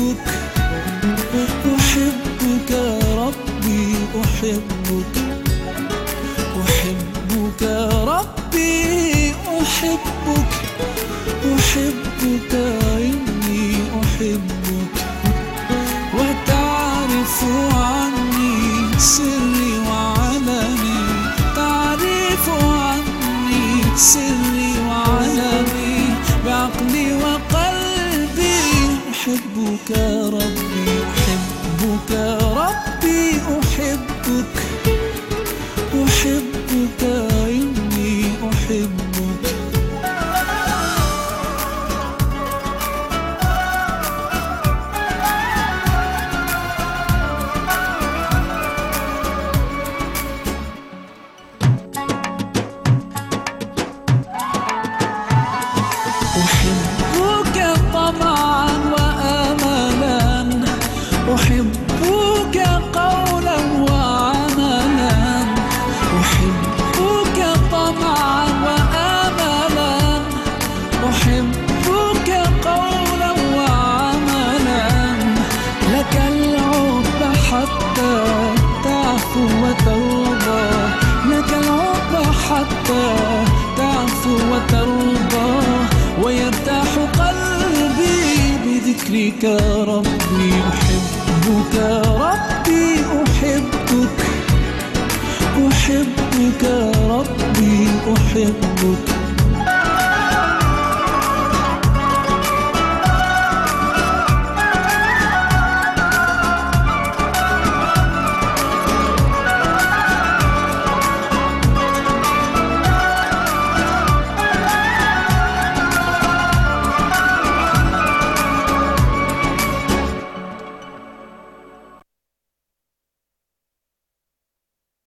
أحبك أحبك ربي أحبك أحبك ربي أحبك أحبك أحبك ربي أحبك ربي أحبك أحبك إني أحبك بذكرك ربي أحبك ربي أحبك أحبك ربي أحبك.